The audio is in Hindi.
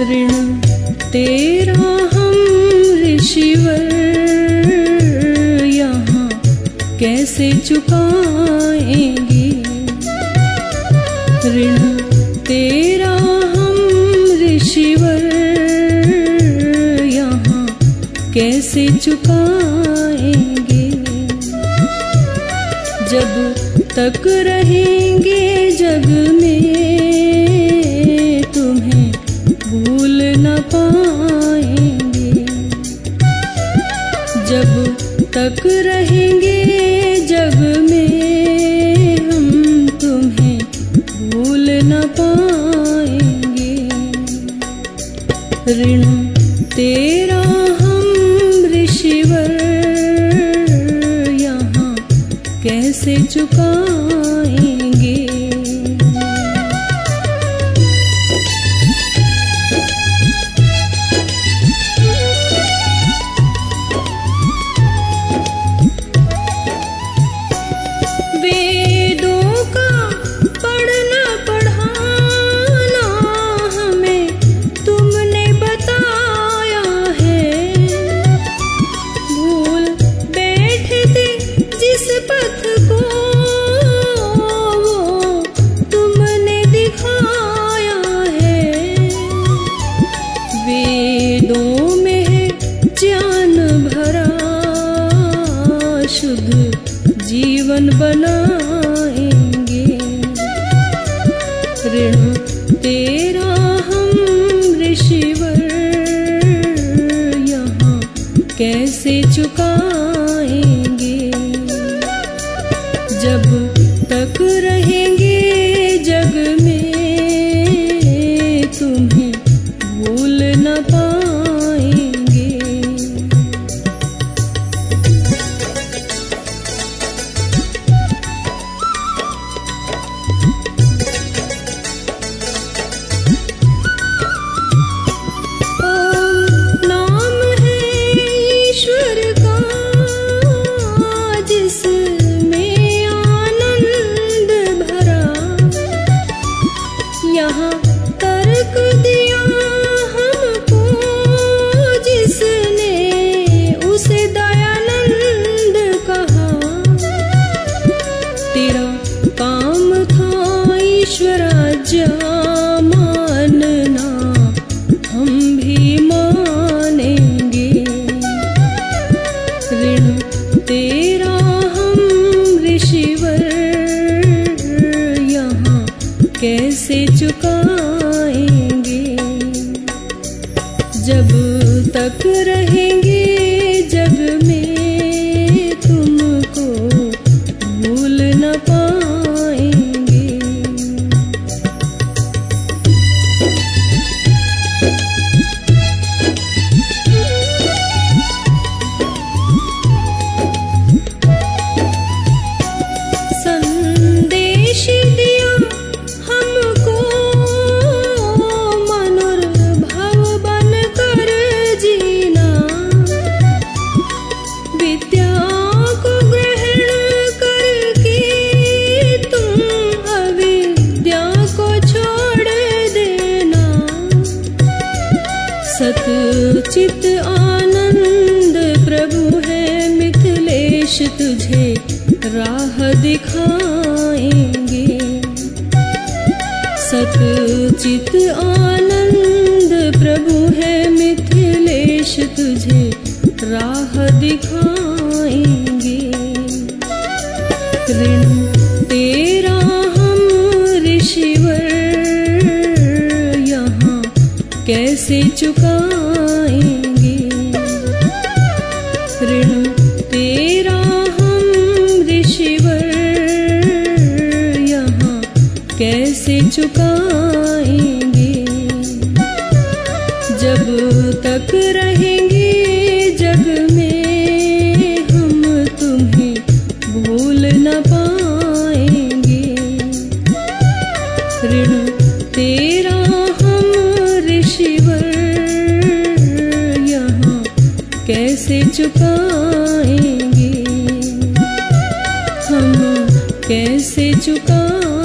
ऋण तेरा हम ऋषिवर यहाँ कैसे चुकाएँगे? ऋण तेरा हम ऋषिवर यहाँ कैसे चुकाएँगे? जब तक रहेंगे जग में ऋण तेरा हम ऋषिवर यहाँ कैसे चुकाएँगे बनाएँगे। ऋण तेरा हम ऋषिवर, यहाँ कैसे चुकाएँगे? जब तक रहेंगे जग में, तुम्हें भूल न पाएँगे जब तक रहेंगे तुझे राह दिखाएँगे। सतचित आनंद प्रभु है मिथिलेश, तुझे राह दिखाएँगे। ऋण तेरा हम ऋषिवर यहाँ कैसे चुकाएँगे? ऋण चुकाएँगे। जब तक रहेंगे जग में, हम तुम्हें भूल न पाएँगे। ऋण तेरा हम ऋषिवर यहाँ कैसे चुकाएँगे? हम कैसे चुकाएँगे